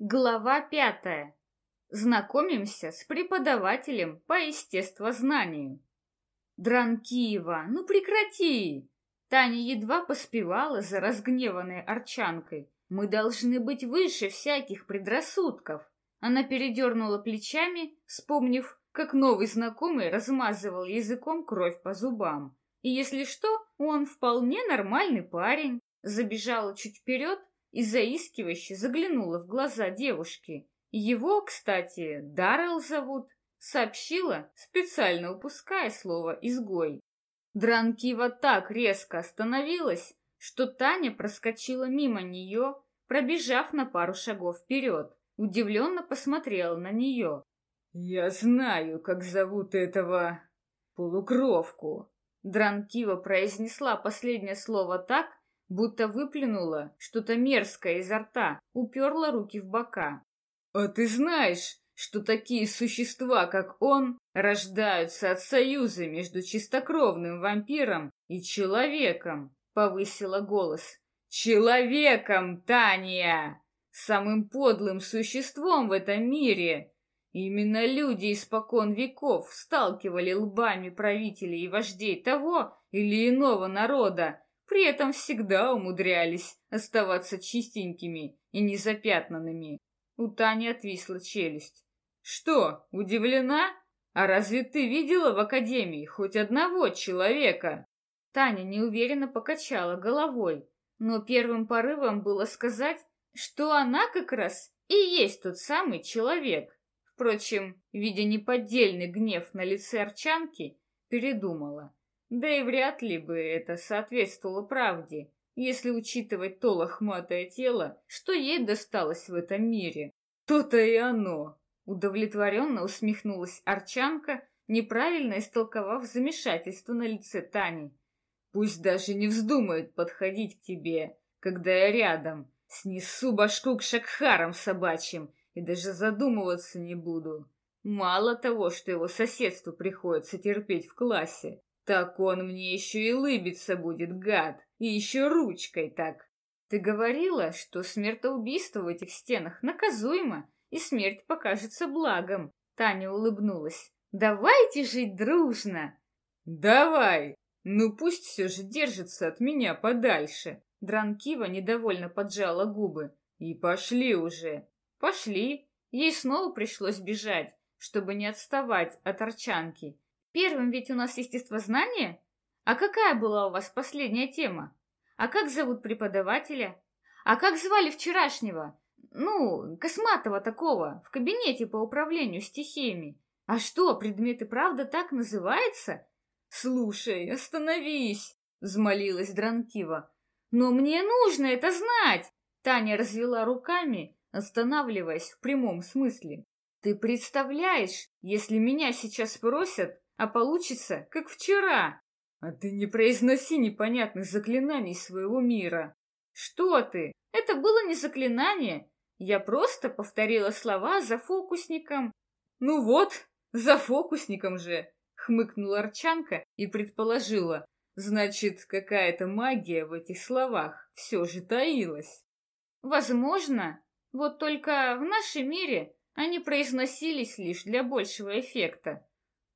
Глава пятая. Знакомимся с преподавателем по естествознанию. Дранкиева, ну прекрати! Таня едва поспевала за разгневанной арчанкой. Мы должны быть выше всяких предрассудков. Она передернула плечами, вспомнив, как новый знакомый размазывал языком кровь по зубам. И если что, он вполне нормальный парень. Забежала чуть вперед и заискивающе заглянула в глаза девушки. Его, кстати, Даррелл зовут, сообщила, специально упуская слово «изгой». Дранкива так резко остановилась, что Таня проскочила мимо нее, пробежав на пару шагов вперед, удивленно посмотрела на нее. «Я знаю, как зовут этого полукровку», Дранкива произнесла последнее слово так, будто выплюнула что-то мерзкое изо рта, уперла руки в бока. «А ты знаешь, что такие существа, как он, рождаются от союза между чистокровным вампиром и человеком?» — повысила голос. «Человеком, Таня! Самым подлым существом в этом мире!» Именно люди испокон веков сталкивали лбами правителей и вождей того или иного народа, при этом всегда умудрялись оставаться чистенькими и незапятнанными. У Тани отвисла челюсть. «Что, удивлена? А разве ты видела в академии хоть одного человека?» Таня неуверенно покачала головой, но первым порывом было сказать, что она как раз и есть тот самый человек. Впрочем, видя неподдельный гнев на лице Арчанки, передумала. Да и вряд ли бы это соответствовало правде, если учитывать то лохматое тело, что ей досталось в этом мире. То-то и оно. Удовлетворенно усмехнулась Арчанка, неправильно истолковав замешательство на лице Тани. Пусть даже не вздумает подходить к тебе, когда я рядом. Снесу башку к шакхарам собачьим и даже задумываться не буду. Мало того, что его соседству приходится терпеть в классе, так он мне еще и лыбиться будет, гад, и еще ручкой так. Ты говорила, что смертоубийство в этих стенах наказуемо, и смерть покажется благом. Таня улыбнулась. Давайте жить дружно. Давай. Ну пусть все же держится от меня подальше. Дранкива недовольно поджала губы. И пошли уже. Пошли. Ей снова пришлось бежать, чтобы не отставать от арчанки. Первым ведь у нас естествознание? А какая была у вас последняя тема? А как зовут преподавателя? А как звали вчерашнего? Ну, косматого такого, в кабинете по управлению стихиями. А что, предмет и правда так называется? Слушай, остановись, взмолилась Дранкива. Но мне нужно это знать! Таня развела руками, останавливаясь в прямом смысле. Ты представляешь, если меня сейчас спросят, а получится, как вчера. А ты не произноси непонятных заклинаний своего мира. Что ты? Это было не заклинание. Я просто повторила слова за фокусником. Ну вот, за фокусником же, хмыкнула Арчанка и предположила. Значит, какая-то магия в этих словах все же таилась. Возможно, вот только в нашем мире они произносились лишь для большего эффекта.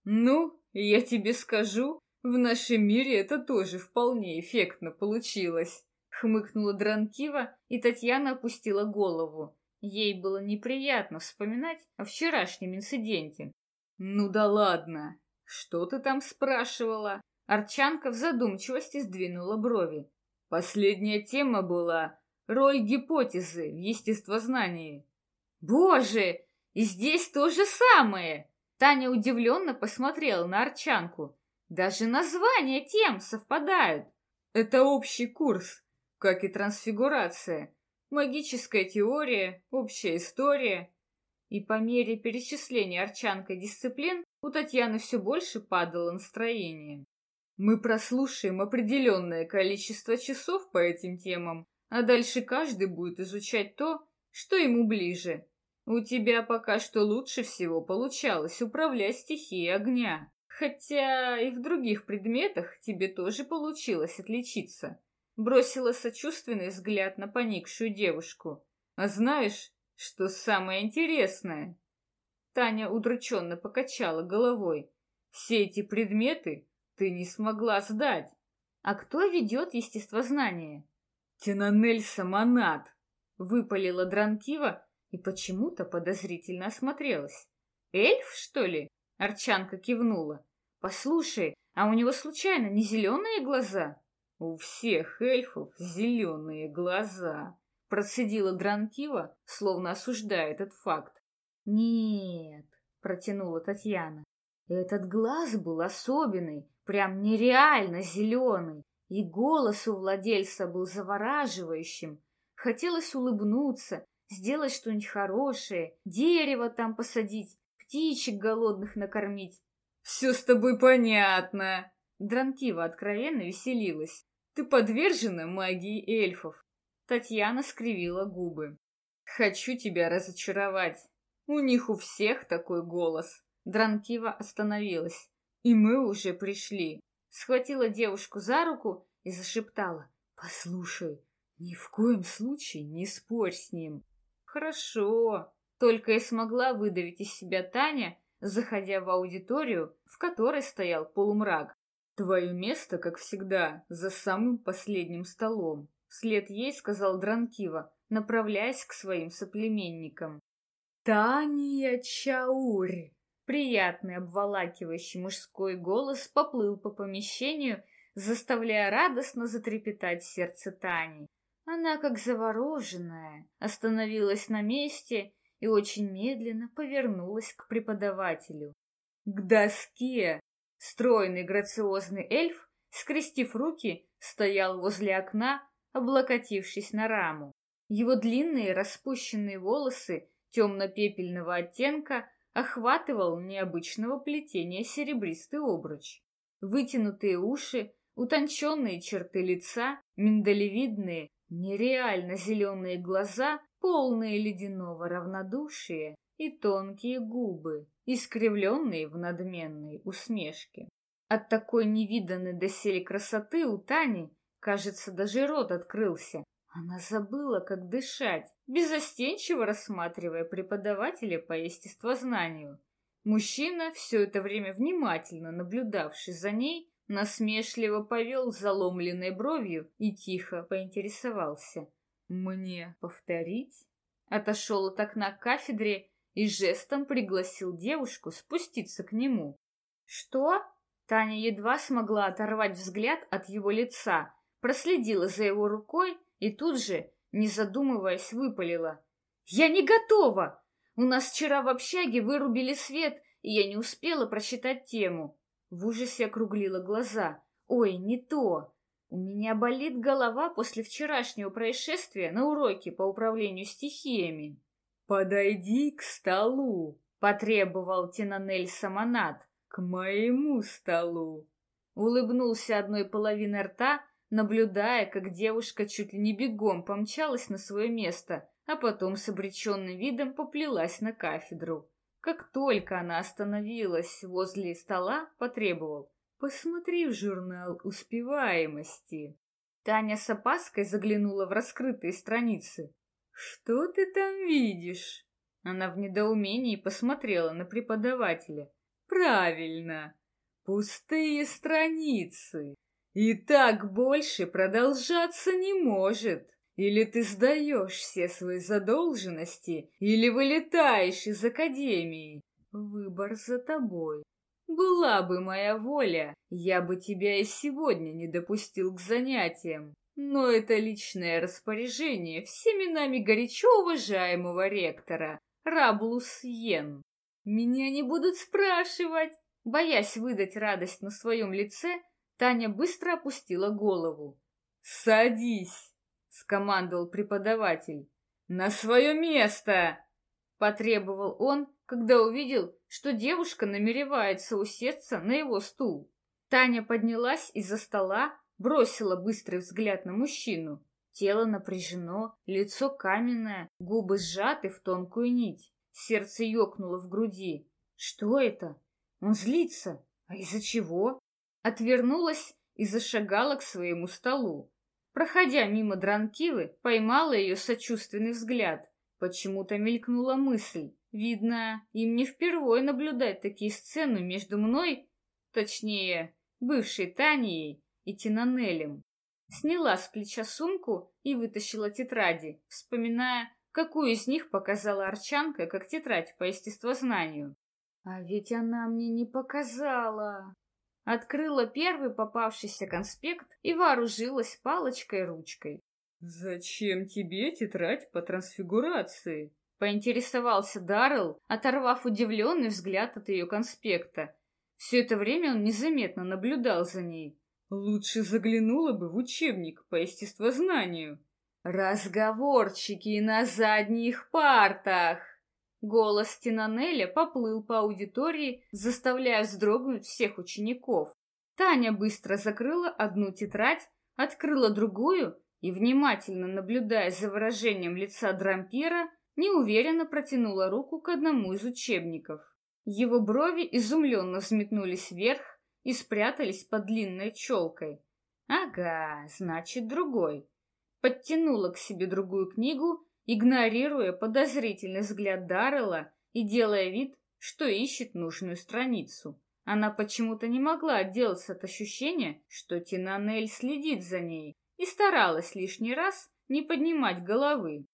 Ну, я тебе скажу, в нашем мире это тоже вполне эффектно получилось. Хмыкнула Дранкива, и Татьяна опустила голову. Ей было неприятно вспоминать о вчерашнем инциденте. «Ну да ладно! Что ты там спрашивала?» Арчанка в задумчивости сдвинула брови. Последняя тема была роль гипотезы в естествознании. «Боже, и здесь то же самое!» Таня удивленно посмотрела на Арчанку. Даже названия тем совпадают. Это общий курс, как и трансфигурация, магическая теория, общая история. И по мере перечисления Арчанкой дисциплин у Татьяны все больше падало настроение. Мы прослушаем определенное количество часов по этим темам, а дальше каждый будет изучать то, что ему ближе. У тебя пока что лучше всего получалось управлять стихией огня. Хотя и в других предметах тебе тоже получилось отличиться. Бросила сочувственный взгляд на поникшую девушку. А знаешь, Что самое интересное? Таня удрученно покачала головой. Все эти предметы ты не смогла сдать. А кто ведет естествознание? Тинанель Самонат, выпалила Дранкива и почему-то подозрительно осмотрелась. Эльф, что ли? Арчанка кивнула. Послушай, а у него случайно не зеленые глаза? У всех эльфов зеленые глаза, процедила Дранкива, словно осуждая этот факт. «Нет», — протянула Татьяна, — «этот глаз был особенный, прям нереально зеленый, и голос у владельца был завораживающим. Хотелось улыбнуться, сделать что-нибудь хорошее, дерево там посадить, птичек голодных накормить. «Все с тобой понятно!» Дранкива откровенно веселилась. «Ты подвержена магии эльфов!» Татьяна скривила губы. «Хочу тебя разочаровать. У них у всех такой голос. Дранкива остановилась. И мы уже пришли. Схватила девушку за руку и зашептала. Послушай, ни в коем случае не спорь с ним. Хорошо. Только и смогла выдавить из себя Таня, заходя в аудиторию, в которой стоял полумрак. Твое место, как всегда, за самым последним столом. Вслед ей сказал Дранкива, направляясь к своим соплеменникам. Тания Чаурь. Приятный обволакивающий мужской голос поплыл по помещению, заставляя радостно затрепетать сердце Тани. Она, как завороженная, остановилась на месте и очень медленно повернулась к преподавателю. К доске стройный грациозный эльф, скрестив руки, стоял возле окна, облокотившись на раму. Его длинные распущенные волосы темно-пепельного оттенка охватывал необычного плетения серебристый обруч. Вытянутые уши, утонченные черты лица, миндалевидные, нереально зеленые глаза, полные ледяного равнодушия и тонкие губы, искривленные в надменной усмешке. От такой невиданной доселе красоты у Тани, кажется, даже рот открылся, она забыла, как дышать, безостенчиво рассматривая преподавателя по естествознанию. Мужчина, все это время внимательно наблюдавший за ней, насмешливо повел заломленной бровью и тихо поинтересовался. «Мне повторить?» Отошел от окна к кафедре и жестом пригласил девушку спуститься к нему. «Что?» Таня едва смогла оторвать взгляд от его лица, проследила за его рукой и тут же, не задумываясь, выпалила. «Я не готова! У нас вчера в общаге вырубили свет, и я не успела прочитать тему». В ужасе округлила глаза. «Ой, не то! У меня болит голова после вчерашнего происшествия на уроке по управлению стихиями». «Подойди к столу», — потребовал Тинанель Самонат. «К моему столу». Улыбнулся одной половиной рта, наблюдая, как девушка чуть ли не бегом помчалась на свое место, а потом с обреченным видом поплелась на кафедру. Как только она остановилась возле стола, потребовал «Посмотри в журнал успеваемости». Таня с опаской заглянула в раскрытые страницы. «Что ты там видишь?» Она в недоумении посмотрела на преподавателя. «Правильно, пустые страницы. И так больше продолжаться не может. Или ты сдаешь все свои задолженности, или вылетаешь из академии. Выбор за тобой. Была бы моя воля, я бы тебя и сегодня не допустил к занятиям. Но это личное распоряжение всеми нами горячо уважаемого ректора, Раблус Йен. Меня не будут спрашивать. Боясь выдать радость на своем лице, Таня быстро опустила голову. «Садись!» — скомандовал преподаватель. «На свое место!» — потребовал он, когда увидел, что девушка намеревается усесться на его стул. Таня поднялась из-за стола, бросила быстрый взгляд на мужчину. Тело напряжено, лицо каменное, губы сжаты в тонкую нить. Сердце ёкнуло в груди. Что это? Он злится. А из-за чего? отвернулась и зашагала к своему столу. Проходя мимо Дранкивы, поймала ее сочувственный взгляд, Почему-то мелькнула мысль. Видно, им не впервые наблюдать такие сцены между мной, точнее, бывшей Танией и Тинанелем. Сняла с плеча сумку и вытащила тетради, вспоминая, какую из них показала Арчанка как тетрадь по естествознанию. А ведь она мне не показала. Открыла первый попавшийся конспект и вооружилась палочкой-ручкой. «Зачем тебе тетрадь по трансфигурации?» Поинтересовался Даррелл, оторвав удивленный взгляд от ее конспекта. Все это время он незаметно наблюдал за ней. Лучше заглянула бы в учебник по естествознанию. «Разговорчики на задних партах!» Голос Тинанеля поплыл по аудитории, заставляя вздрогнуть всех учеников. Таня быстро закрыла одну тетрадь, открыла другую и, внимательно наблюдая за выражением лица Дрампира, неуверенно протянула руку к одному из учебников. Его брови изумленно взметнулись вверх и спрятались под длинной челкой. Ага, значит, другой. Подтянула к себе другую книгу, игнорируя подозрительный взгляд Даррелла и делая вид, что ищет нужную страницу. Она почему-то не могла отделаться от ощущения, что Тинанель следит за ней, и старалась лишний раз не поднимать головы.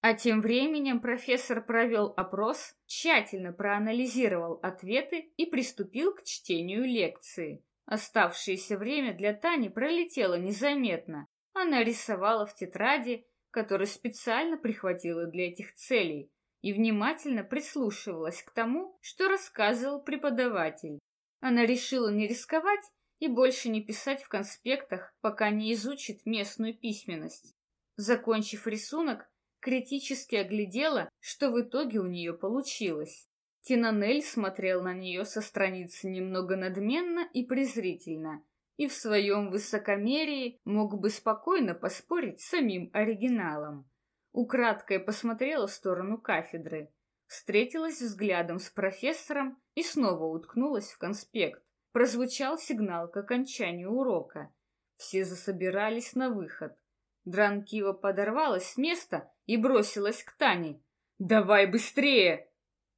А тем временем профессор провел опрос, тщательно проанализировал ответы и приступил к чтению лекции. Оставшееся время для Тани пролетело незаметно. Она рисовала в тетради, которую специально прихватила для этих целей, и внимательно прислушивалась к тому, что рассказывал преподаватель. Она решила не рисковать и больше не писать в конспектах, пока не изучит местную письменность. Закончив рисунок, критически оглядела, что в итоге у нее получилось. Тинанель смотрел на нее со страницы немного надменно и презрительно, и в своем высокомерии мог бы спокойно поспорить с самим оригиналом. Украдкой посмотрела в сторону кафедры, встретилась взглядом с профессором и снова уткнулась в конспект. Прозвучал сигнал к окончанию урока. Все засобирались на выход. Дранкива подорвалась с места и бросилась к Тане. «Давай быстрее!»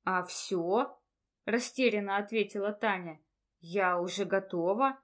«А все?» — растерянно ответила Таня. «Я уже готова».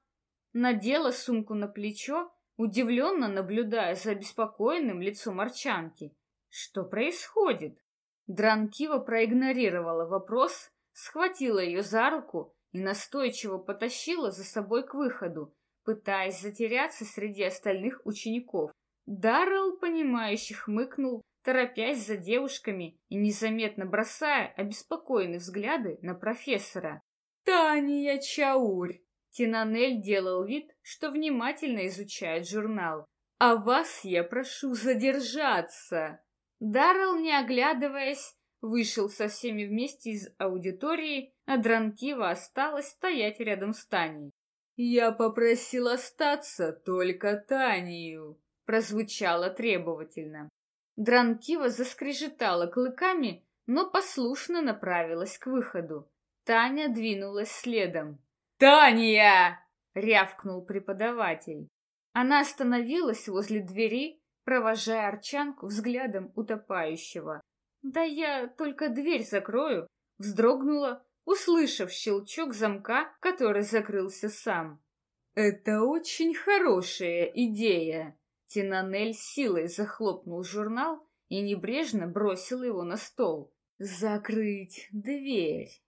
Надела сумку на плечо, удивленно наблюдая за беспокойным лицом Арчанки. «Что происходит?» Дранкива проигнорировала вопрос, схватила ее за руку и настойчиво потащила за собой к выходу, пытаясь затеряться среди остальных учеников. Даррелл, понимающе хмыкнул, торопясь за девушками и незаметно бросая обеспокоенные взгляды на профессора. «Таня Чаурь!» Тинанель делал вид, что внимательно изучает журнал. «А вас я прошу задержаться!» Даррелл, не оглядываясь, вышел со всеми вместе из аудитории, а Дранкива осталась стоять рядом с Таней. «Я попросил остаться только Танию», прозвучало требовательно. Дранкива заскрежетала клыками, но послушно направилась к выходу. Таня двинулась следом. «Таня!» — рявкнул преподаватель. Она остановилась возле двери, провожая Арчанку взглядом утопающего. «Да я только дверь закрою», — вздрогнула, услышав щелчок замка, который закрылся сам. «Это очень хорошая идея», Тинанель силой захлопнул журнал и небрежно бросил его на стол. «Закрыть дверь!»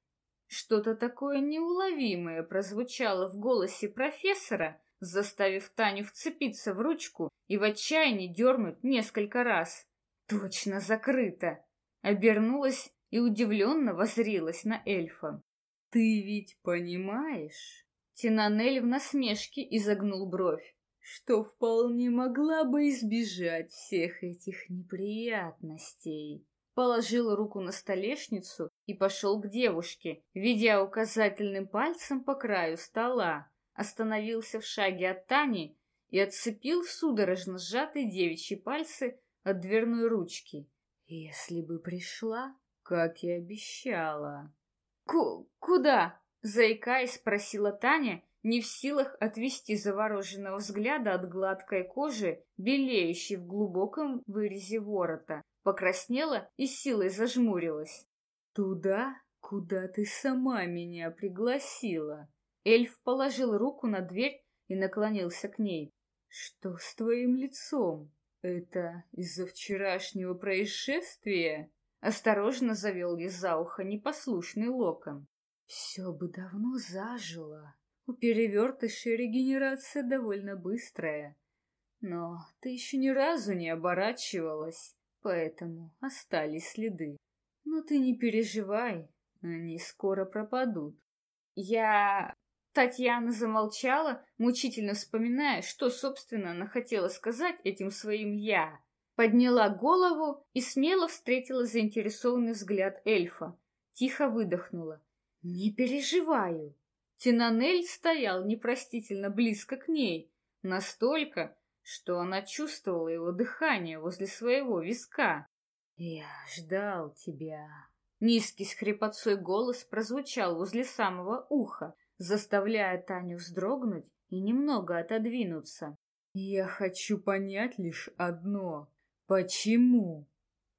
Что-то такое неуловимое прозвучало в голосе профессора, заставив Таню вцепиться в ручку и в отчаянии дернуть несколько раз. «Точно закрыто!» Обернулась и удивленно возрилась на эльфа. «Ты ведь понимаешь?» Тинанель в насмешке изогнул бровь что вполне могла бы избежать всех этих неприятностей. Положил руку на столешницу и пошел к девушке, ведя указательным пальцем по краю стола. Остановился в шаге от Тани и отцепил судорожно сжатые девичьи пальцы от дверной ручки. «Если бы пришла, как и обещала». Ку «Куда?» — заикаясь, спросила Таня не в силах отвести завороженного взгляда от гладкой кожи, белеющей в глубоком вырезе ворота. Покраснела и силой зажмурилась. «Туда, куда ты сама меня пригласила». Эльф положил руку на дверь и наклонился к ней. «Что с твоим лицом? Это из-за вчерашнего происшествия?» Осторожно завел ей за ухо непослушный локон. «Все бы давно зажило. У перевертышей регенерация довольно быстрая. Но ты еще ни разу не оборачивалась, поэтому остались следы. Но ты не переживай, они скоро пропадут. Я... Татьяна замолчала, мучительно вспоминая, что, собственно, она хотела сказать этим своим «я». Подняла голову и смело встретила заинтересованный взгляд эльфа. Тихо выдохнула. «Не переживаю». Тинанель стоял непростительно близко к ней, настолько, что она чувствовала его дыхание возле своего виска. «Я ждал тебя». Низкий с голос прозвучал возле самого уха, заставляя Таню вздрогнуть и немного отодвинуться. «Я хочу понять лишь одно. Почему?»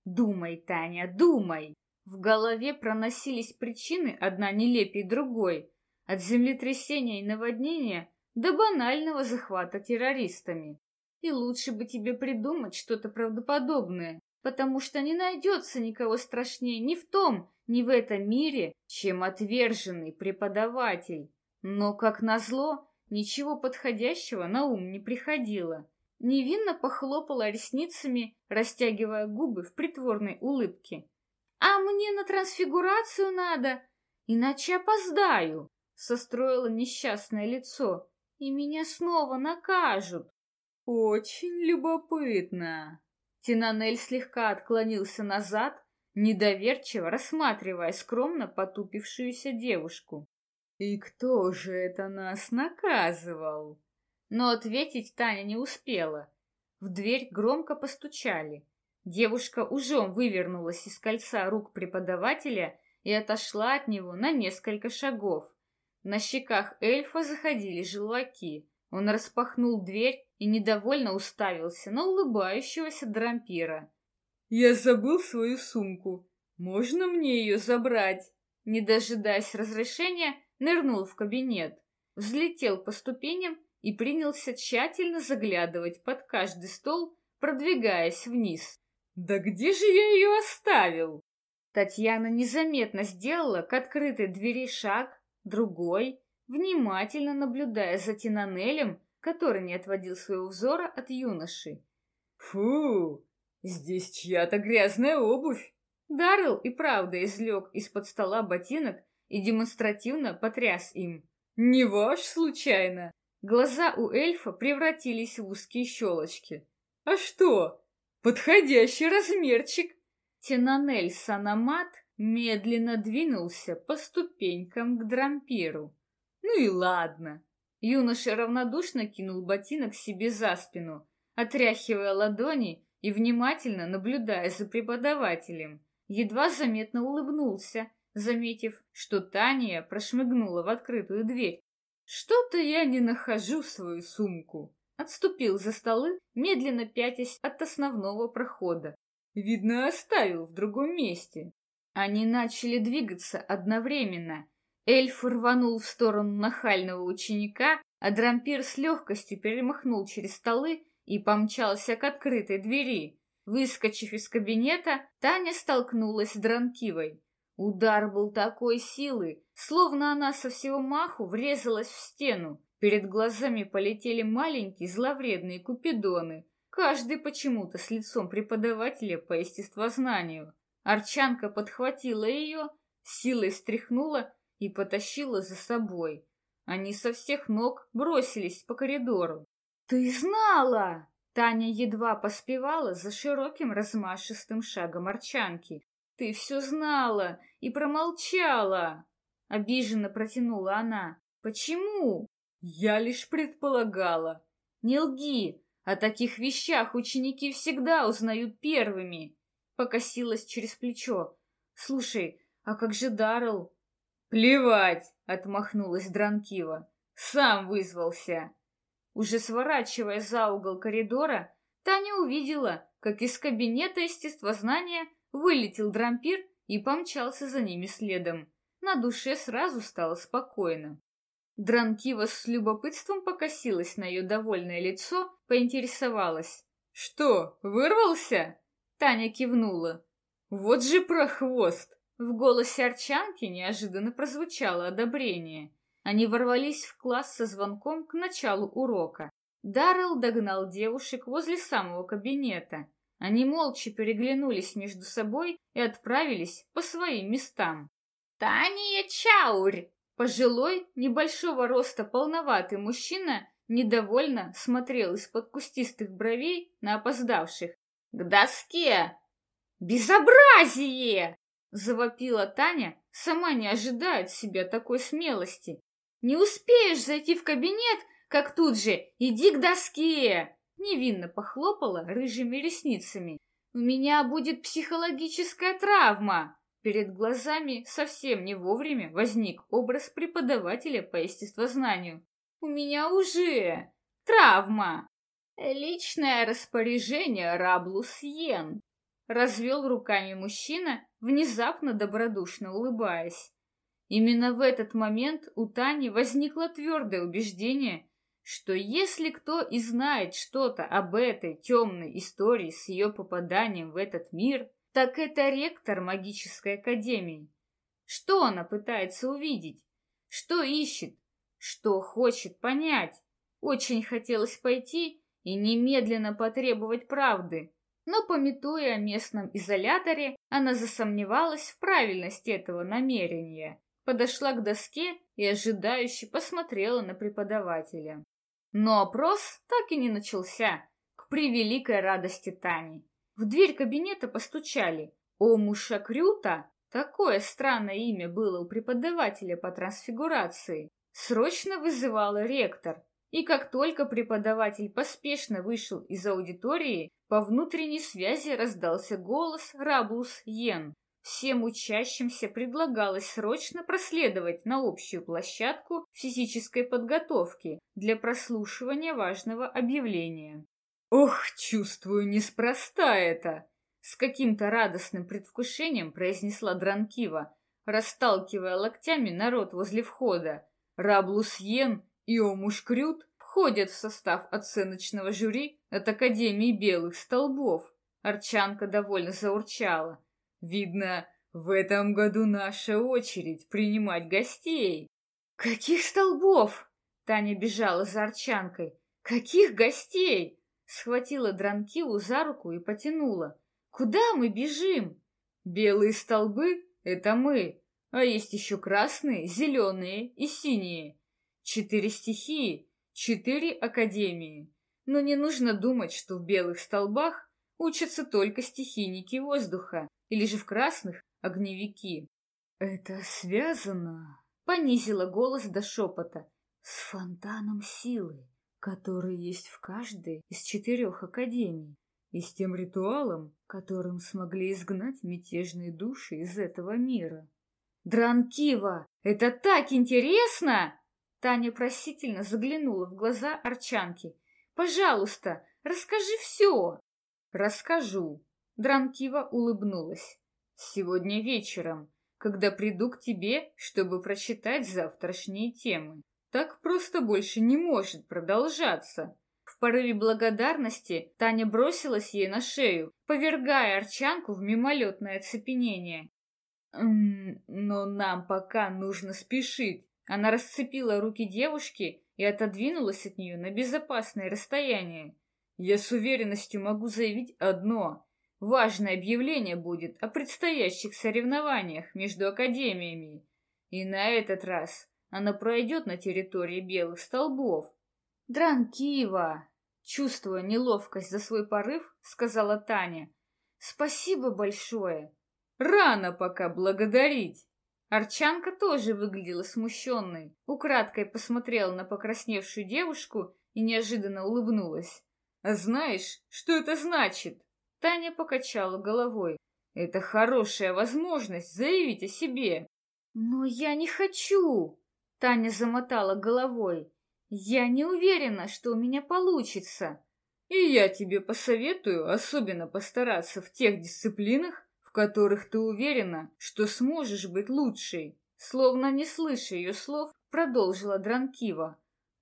«Думай, Таня, думай!» В голове проносились причины, одна нелепей другой, от землетрясения и наводнения до банального захвата террористами. И лучше бы тебе придумать что-то правдоподобное, потому что не найдется никого страшнее ни в том, ни в этом мире, чем отверженный преподаватель. Но, как назло, ничего подходящего на ум не приходило. Невинно похлопала ресницами, растягивая губы в притворной улыбке. «А мне на трансфигурацию надо, иначе опоздаю!» Состроила несчастное лицо, и меня снова накажут. «Очень любопытно!» Тинанель слегка отклонился назад, недоверчиво рассматривая скромно потупившуюся девушку. «И кто же это нас наказывал?» Но ответить Таня не успела. В дверь громко постучали. Девушка ужом вывернулась из кольца рук преподавателя и отошла от него на несколько шагов. На щеках эльфа заходили желваки. Он распахнул дверь и недовольно уставился на улыбающегося дрампира. «Я забыл свою сумку. Можно мне ее забрать?» Не дожидаясь разрешения, нырнул в кабинет, взлетел по ступеням и принялся тщательно заглядывать под каждый стол, продвигаясь вниз. «Да где же я ее оставил?» Татьяна незаметно сделала к открытой двери шаг, другой, внимательно наблюдая за Тинанелем, который не отводил своего взора от юноши. «Фу, здесь чья-то грязная обувь!» Даррелл и правда излег из-под стола ботинок и демонстративно потряс им. «Не ваш, случайно?» Глаза у эльфа превратились в узкие щелочки. «А что? Подходящий размерчик!» Тенанель Санамат медленно двинулся по ступенькам к дрампиру. «Ну и ладно, Юноша равнодушно кинул ботинок себе за спину, отряхивая ладони и внимательно наблюдая за преподавателем. Едва заметно улыбнулся, заметив, что Таня прошмыгнула в открытую дверь. «Что-то я не нахожу свою сумку». Отступил за столы, медленно пятясь от основного прохода. Видно, оставил в другом месте. Они начали двигаться одновременно, Эльф рванул в сторону нахального ученика, а Дрампир с легкостью перемахнул через столы и помчался к открытой двери. Выскочив из кабинета, Таня столкнулась с Дранкивой. Удар был такой силы, словно она со всего маху врезалась в стену. Перед глазами полетели маленькие зловредные купидоны, каждый почему-то с лицом преподавателя по естествознанию. Арчанка подхватила ее, силой стряхнула и потащила за собой. Они со всех ног бросились по коридору. «Ты знала!» Таня едва поспевала за широким размашистым шагом Арчанки. «Ты все знала и промолчала!» Обиженно протянула она. «Почему?» «Я лишь предполагала». «Не лги! О таких вещах ученики всегда узнают первыми!» Покосилась через плечо. «Слушай, а как же Даррелл? «Плевать!» — отмахнулась Дранкива. «Сам вызвался!» Уже сворачивая за угол коридора, Таня увидела, как из кабинета естествознания вылетел дрампир и помчался за ними следом. На душе сразу стало спокойно. Дранкива с любопытством покосилась на ее довольное лицо, поинтересовалась. «Что, вырвался?» Таня кивнула. «Вот же прохвост!» В голосе Арчанки неожиданно прозвучало одобрение. Они ворвались в класс со звонком к началу урока. Даррелл догнал девушек возле самого кабинета. Они молча переглянулись между собой и отправились по своим местам. «Таня Чаурь!» Пожилой, небольшого роста полноватый мужчина недовольно смотрел из-под кустистых бровей на опоздавших. «К доске!» «Безобразие!» — завопила Таня, сама не ожидая от себя такой смелости. «Не успеешь зайти в кабинет, как тут же иди к доске!» Невинно похлопала рыжими ресницами. «У меня будет психологическая травма!» Перед глазами совсем не вовремя возник образ преподавателя по естествознанию. «У меня уже травма!» «Личное распоряжение Раблус Йен», — развел руками мужчина, внезапно добродушно улыбаясь. Именно в этот момент у Тани возникло твердое убеждение, что если кто и знает что-то об этой темной истории с ее попаданием в этот мир, так это ректор магической академии. Что она пытается увидеть? Что ищет? Что хочет понять? Очень хотелось пойти и немедленно потребовать правды. Но, пометуя о местном изоляторе, она засомневалась в правильности этого намерения. Подошла к доске и ожидающе посмотрела на преподавателя. Но опрос так и не начался, к превеликой радости Тани. В дверь кабинета постучали. Омуша Крюта, такое странное имя было у преподавателя по трансфигурации, срочно вызывала ректор. И как только преподаватель поспешно вышел из аудитории, по внутренней связи раздался голос Рабус Йен. Всем учащимся предлагалось срочно проследовать на общую площадку физической подготовки для прослушивания важного объявления. «Ох, чувствую, неспроста это!» С каким-то радостным предвкушением произнесла Дранкива, расталкивая локтями народ возле входа. Раблус Йен и Омуш Крют входят в состав оценочного жюри от Академии Белых Столбов. Арчанка довольно заурчала. «Видно, в этом году наша очередь принимать гостей». «Каких столбов?» Таня бежала за Арчанкой. «Каких гостей?» Схватила Дранкилу за руку и потянула. «Куда мы бежим?» «Белые столбы — это мы, а есть еще красные, зеленые и синие. Четыре стихии, четыре академии. Но не нужно думать, что в белых столбах учатся только стихийники воздуха, или же в красных — огневики. «Это связано?» — понизила голос до шепота. «С фонтаном силы который есть в каждой из четырех академий, и с тем ритуалом, которым смогли изгнать мятежные души из этого мира. «Дранкива, это так интересно!» Таня просительно заглянула в глаза Арчанки. «Пожалуйста, расскажи все!» «Расскажу!» Дранкива улыбнулась. «Сегодня вечером, когда приду к тебе, чтобы прочитать завтрашние темы. Так просто больше не может продолжаться. В порыве благодарности Таня бросилась ей на шею, повергая Арчанку в мимолетное оцепенение. «М но нам пока нужно спешить». Она расцепила руки девушки и отодвинулась от нее на безопасное расстояние. «Я с уверенностью могу заявить одно. Важное объявление будет о предстоящих соревнованиях между академиями. И на этот раз она пройдет на территории белых столбов. Дранкива, чувствуя неловкость за свой порыв, сказала Таня. Спасибо большое. Рано пока благодарить. Арчанка тоже выглядела смущенной, украдкой посмотрела на покрасневшую девушку и неожиданно улыбнулась. «А знаешь, что это значит?» Таня покачала головой. «Это хорошая возможность заявить о себе». «Но я не хочу!» Таня замотала головой. «Я не уверена, что у меня получится». И я тебе посоветую особенно постараться в тех дисциплинах, которых ты уверена, что сможешь быть лучшей. Словно не слыша ее слов, продолжила Дранкива.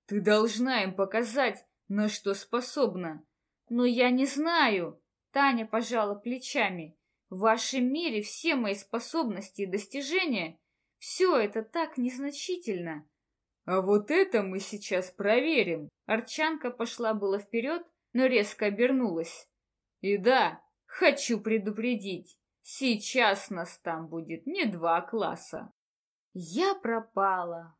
Ты должна им показать, на что способна. Но я не знаю. Таня пожала плечами. В вашем мире все мои способности и достижения, все это так незначительно. А вот это мы сейчас проверим. Арчанка пошла было вперед, но резко обернулась. И да, хочу предупредить, сейчас нас там будет не два класса. Я пропала.